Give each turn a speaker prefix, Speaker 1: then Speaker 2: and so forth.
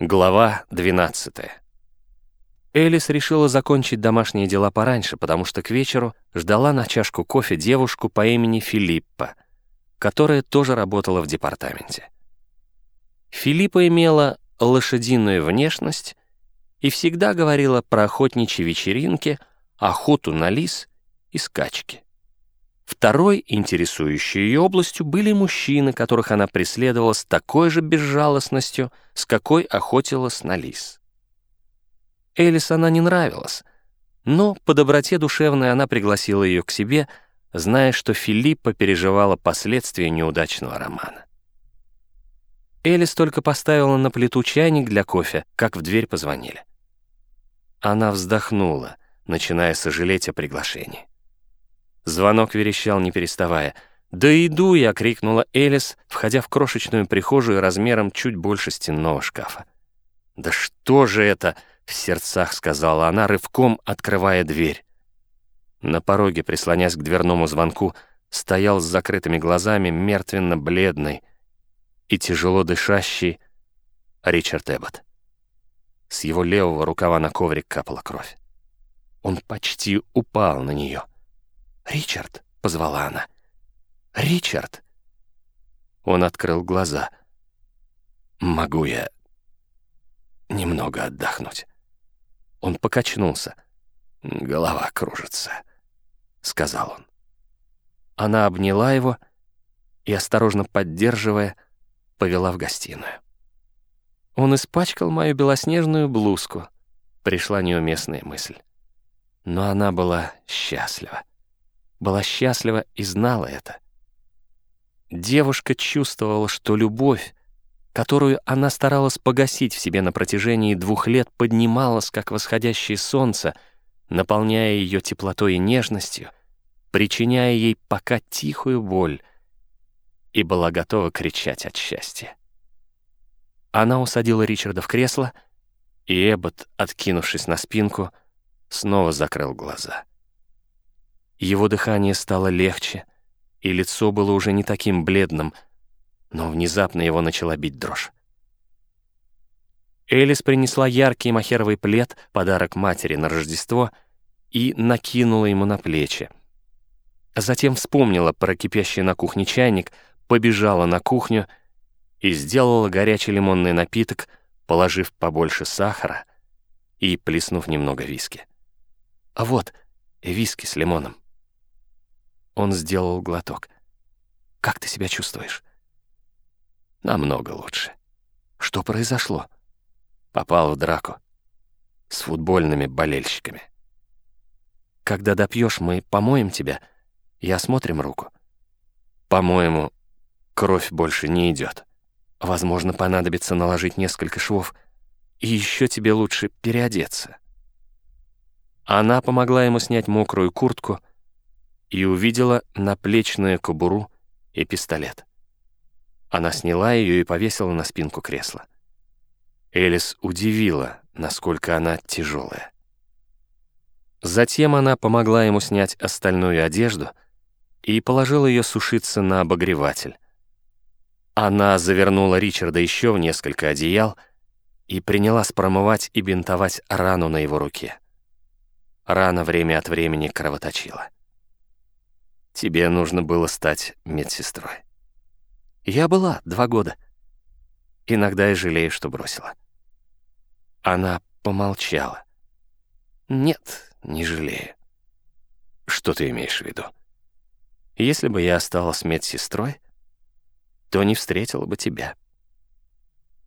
Speaker 1: Глава 12. Элис решила закончить домашние дела пораньше, потому что к вечеру ждала на чашку кофе девушку по имени Филиппа, которая тоже работала в департаменте. Филиппа имела лошадиную внешность и всегда говорила про охотничьи вечеринки, охоту на лис и скачки. Второй, интересующей ее областью, были мужчины, которых она преследовала с такой же безжалостностью, с какой охотилась на лис. Элис она не нравилась, но по доброте душевной она пригласила ее к себе, зная, что Филиппа переживала последствия неудачного романа. Элис только поставила на плиту чайник для кофе, как в дверь позвонили. Она вздохнула, начиная сожалеть о приглашении. Звонок верещал, не переставая. «Да иду я!» — крикнула Элис, входя в крошечную прихожую размером чуть больше стенного шкафа. «Да что же это?» — в сердцах сказала она, рывком открывая дверь. На пороге, прислонясь к дверному звонку, стоял с закрытыми глазами, мертвенно-бледный и тяжело дышащий Ричард Эббот. С его левого рукава на коврик капала кровь. Он почти упал на нее — «Ричард!» — позвала она. «Ричард!» Он открыл глаза. «Могу я немного отдохнуть?» Он покачнулся. «Голова кружится», — сказал он. Она обняла его и, осторожно поддерживая, повела в гостиную. Он испачкал мою белоснежную блузку. Пришла неуместная мысль. Но она была счастлива была счастлива и знала это. Девушка чувствовала, что любовь, которую она старалась погасить в себе на протяжении двух лет, поднималась, как восходящее солнце, наполняя ее теплотой и нежностью, причиняя ей пока тихую боль, и была готова кричать от счастья. Она усадила Ричарда в кресло, и Эббот, откинувшись на спинку, снова закрыл глаза. Его дыхание стало легче, и лицо было уже не таким бледным, но внезапно его начала бить дрожь. Элис принесла яркий махеровый плед, подарок матери на Рождество, и накинула ему на плечи. Затем вспомнила про кипящий на кухне чайник, побежала на кухню и сделала горячий лимонный напиток, положив побольше сахара и плеснув немного виски. А вот виски с лимоном. Он сделал глоток. «Как ты себя чувствуешь?» «Намного лучше». «Что произошло?» «Попал в драку. С футбольными болельщиками». «Когда допьешь, мы помоем тебя и осмотрим руку». «По-моему, кровь больше не идет. Возможно, понадобится наложить несколько швов, и еще тебе лучше переодеться». Она помогла ему снять мокрую куртку, и увидела наплечную кобуру и пистолет. Она сняла ее и повесила на спинку кресла. Элис удивила, насколько она тяжелая. Затем она помогла ему снять остальную одежду и положила ее сушиться на обогреватель. Она завернула Ричарда еще в несколько одеял и принялась промывать и бинтовать рану на его руке. Рана время от времени кровоточила. Тебе нужно было стать медсестрой. Я была два года. Иногда я жалею, что бросила. Она помолчала. Нет, не жалею. Что ты имеешь в виду? Если бы я осталась медсестрой, то не встретила бы тебя.